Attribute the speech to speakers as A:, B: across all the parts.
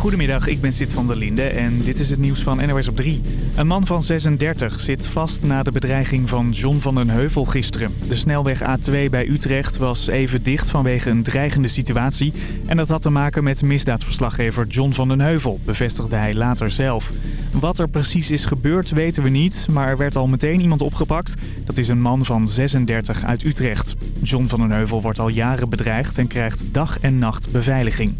A: Goedemiddag, ik ben Sid van der Linde en dit is het nieuws van NOS op 3. Een man van 36 zit vast na de bedreiging van John van den Heuvel gisteren. De snelweg A2 bij Utrecht was even dicht vanwege een dreigende situatie. En dat had te maken met misdaadverslaggever John van den Heuvel, bevestigde hij later zelf. Wat er precies is gebeurd weten we niet, maar er werd al meteen iemand opgepakt. Dat is een man van 36 uit Utrecht. John van den Heuvel wordt al jaren bedreigd en krijgt dag en nacht beveiliging.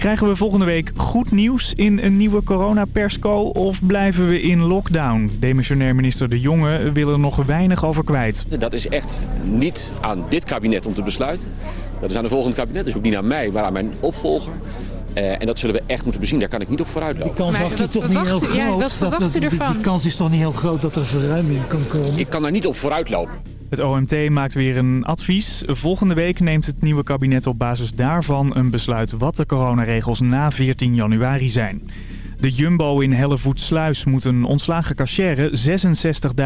A: Krijgen we volgende week goed nieuws in een nieuwe coronapersco of blijven we in lockdown? Demissionair minister De Jonge wil er nog weinig over kwijt.
B: Dat is echt niet aan dit kabinet om te besluiten. Dat is aan de volgende kabinet, dus ook niet aan mij, maar aan mijn opvolger. Uh, en dat zullen we echt moeten bezien. Daar kan ik niet op vooruitlopen.
C: Die kans
D: Maar
C: is
D: wat
C: toch niet heel
D: u- ja,
C: groot.
D: wat verwacht
C: dat,
D: u
C: dat- die,
D: ervan?
C: die kans is toch niet heel groot dat er verruiming kan komen.
B: Ik kan daar niet op vooruitlopen.
A: Het OMT maakt weer een advies. Volgende week neemt het nieuwe kabinet op basis daarvan een besluit wat de coronaregels na 14 januari zijn. De Jumbo in Hellevoetsluis moet een ontslagen cashier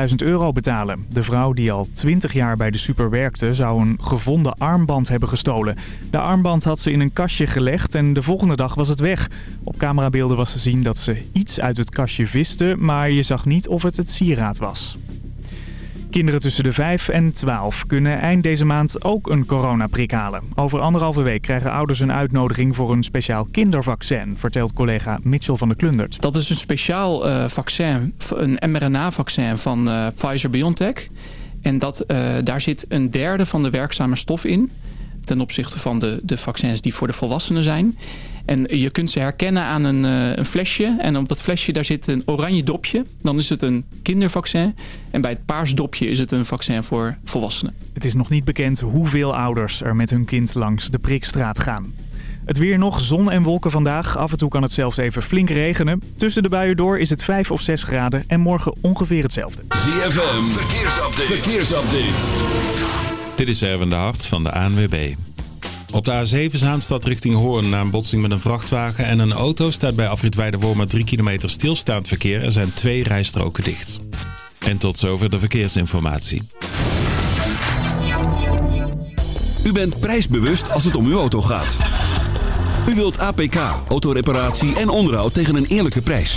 A: 66.000 euro betalen. De vrouw die al 20 jaar bij de super werkte zou een gevonden armband hebben gestolen. De armband had ze in een kastje gelegd en de volgende dag was het weg. Op camerabeelden was te zien dat ze iets uit het kastje viste, maar je zag niet of het het sieraad was. Kinderen tussen de 5 en 12 kunnen eind deze maand ook een coronaprik halen. Over anderhalve week krijgen ouders een uitnodiging voor een speciaal kindervaccin, vertelt collega Mitchell van der Klundert.
E: Dat is een speciaal eh, vaccin, een mRNA-vaccin van eh, Pfizer-BioNTech. En dat, eh, daar zit een derde van de werkzame stof in... ten opzichte van de, de vaccins die voor de volwassenen zijn. En je kunt ze herkennen aan een, eh, een flesje. En op dat flesje daar zit een oranje dopje. Dan is het een kindervaccin. En bij het paars dopje is het een vaccin voor volwassenen.
A: Het is nog niet bekend hoeveel ouders er met hun kind langs de prikstraat gaan. Het weer nog, zon en wolken vandaag. Af en toe kan het zelfs even flink regenen. Tussen de buien door is het 5 of 6 graden en morgen ongeveer hetzelfde.
F: ZFM, verkeersupdate. verkeersupdate.
G: Dit is Erwin de Hart van de ANWB. Op de A7 Zaanstad richting Hoorn na een botsing met een vrachtwagen en een auto staat bij afrit Weidewormen 3 kilometer stilstaand verkeer. Er zijn twee rijstroken dicht. En tot zover de verkeersinformatie.
F: U bent prijsbewust als het om uw auto gaat. U wilt APK, autoreparatie en onderhoud tegen een eerlijke prijs.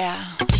H: yeah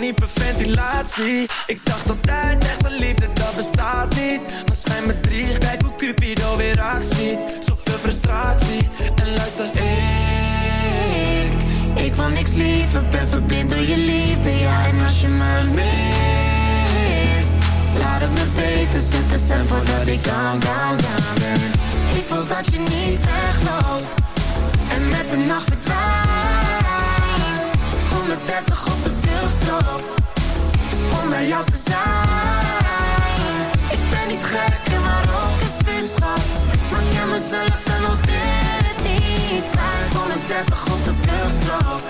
I: hyperventilatie. Ik dacht altijd, echte liefde, dat bestaat niet. Maar schijn me drie, kijk hoe Cupido weer actie. Zoveel frustratie, en luister, ik... Ik wil niks liever, ben verblind door je liefde. Ja, en als je me mist, laat het me weten. Zet de stem voordat ik down, down, down ben. Ik wil dat je niet wegloopt en met de nacht verdwijnt 130 op Om bij jou te zijn. Ik ben niet gek maar ook een vuurschap Maar ik ken mezelf en wil dit niet. Kwijt 130 op de veelstroop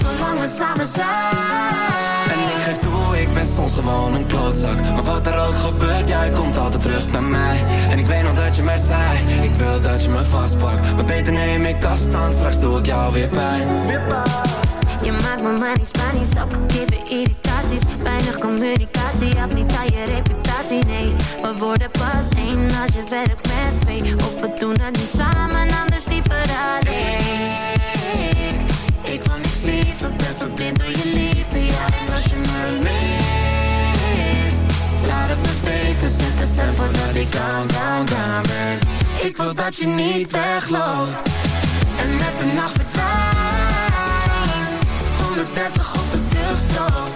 I: Zolang we samen zijn. En ik geef toe, ik ben soms gewoon een klootzak. Maar wat er ook gebeurt, jij komt altijd terug bij mij. En ik weet nog dat je mij zei Ik wil dat je me vastpakt. Maar beter neem ik afstand, straks doe ik jou weer pijn. Weer pijn
J: Je maakt me maar niet Spanisch, weer irritaties? Weinig communicatie, heb niet aan je reputatie Nee, we worden pas één als je werkt met twee. Of we doen het nu samen, anders liever alleen.
I: Ik wil niks liever, ben verblind door je liefde. Ja, en als je me mist Laat het me weten, zet de stem voordat ik down, down, down ben. Ik wil dat je niet wegloopt. En met de nacht 130 op de vluchtstrook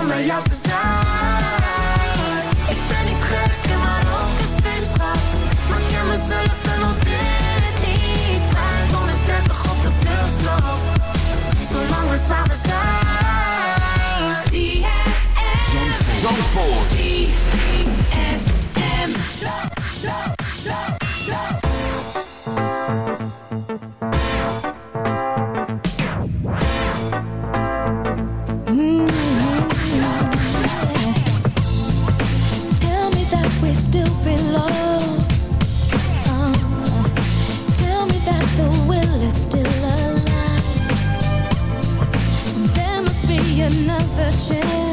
I: Om bij jou te zijn
D: The
K: chance.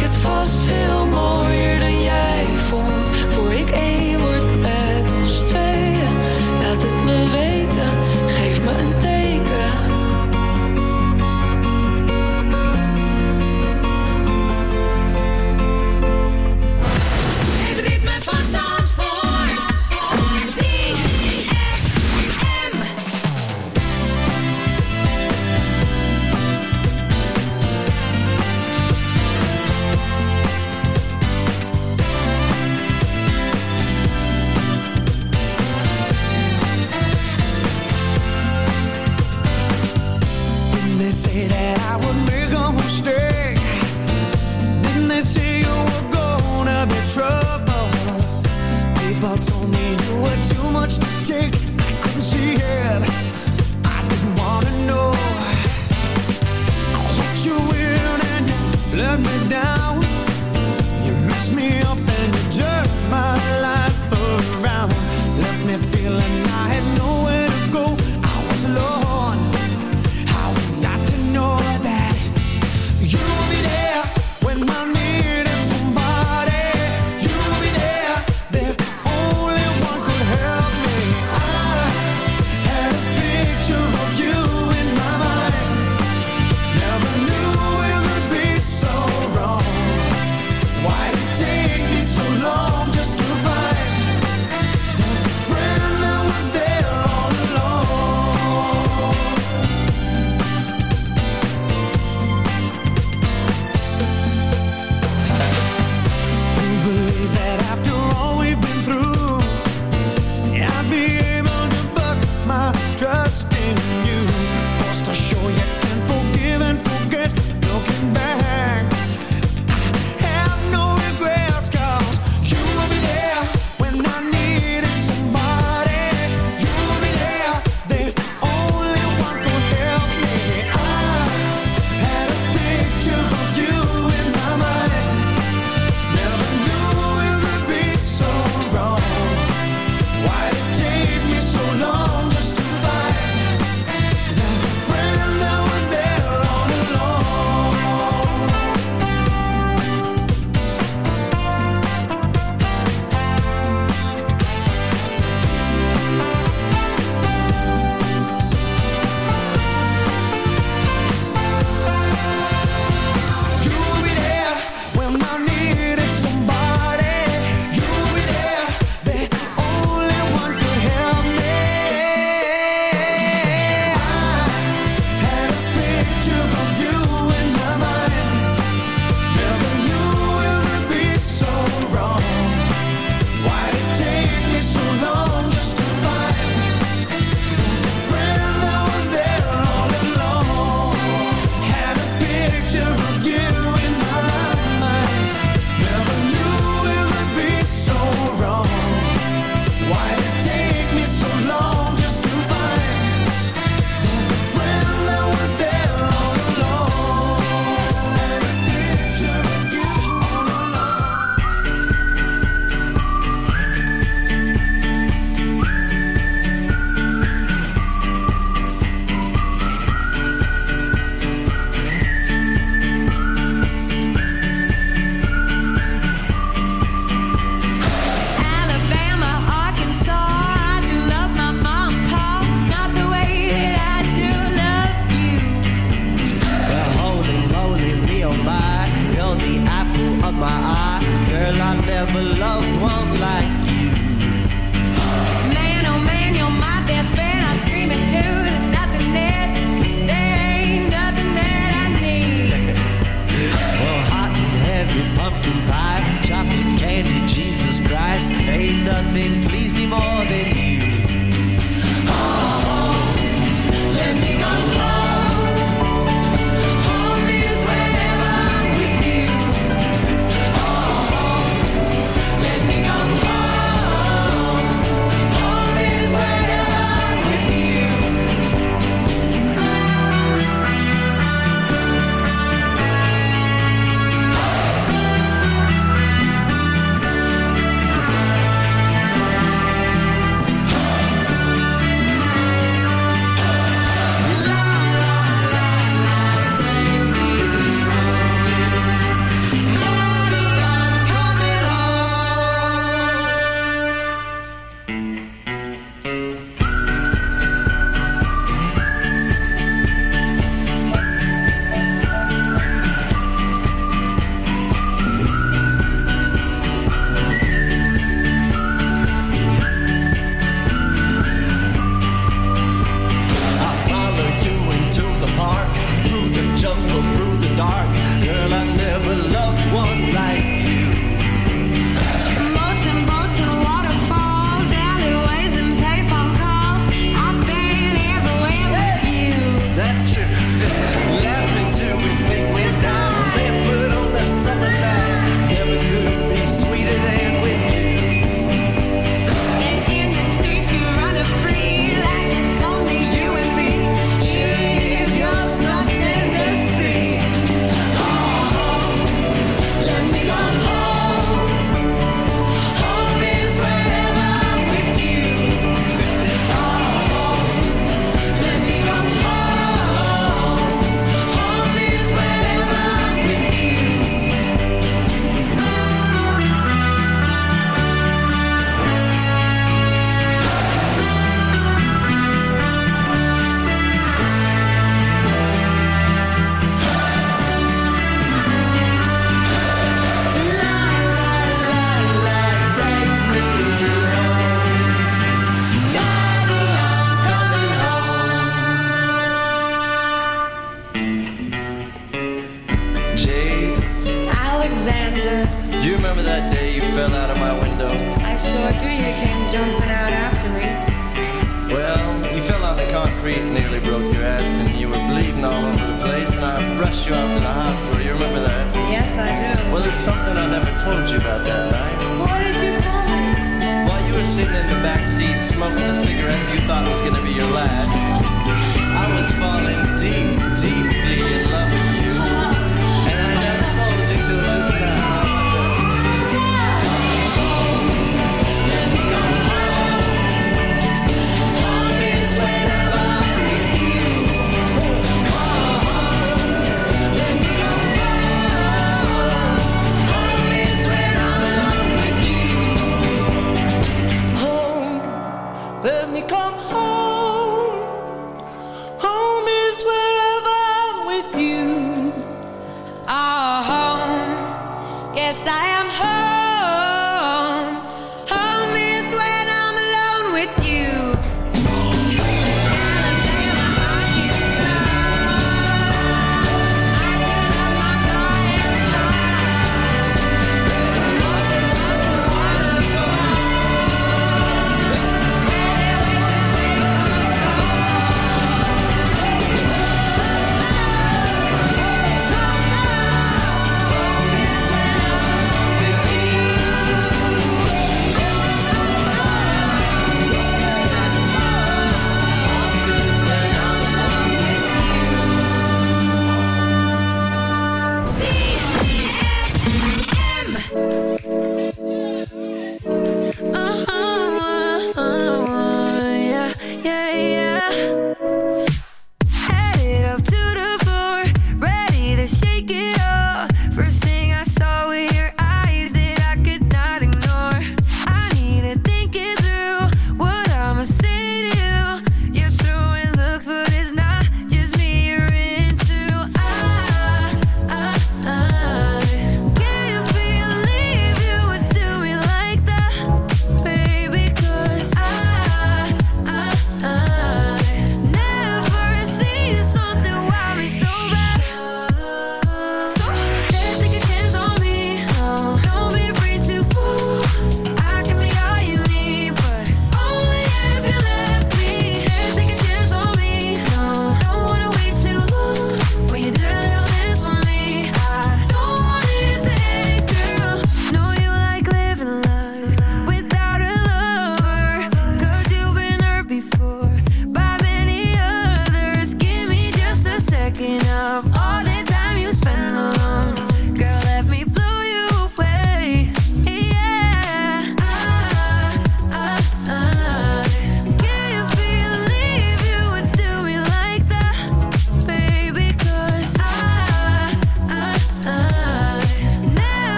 K: Het vast veel mooier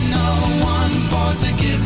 D: no one for to give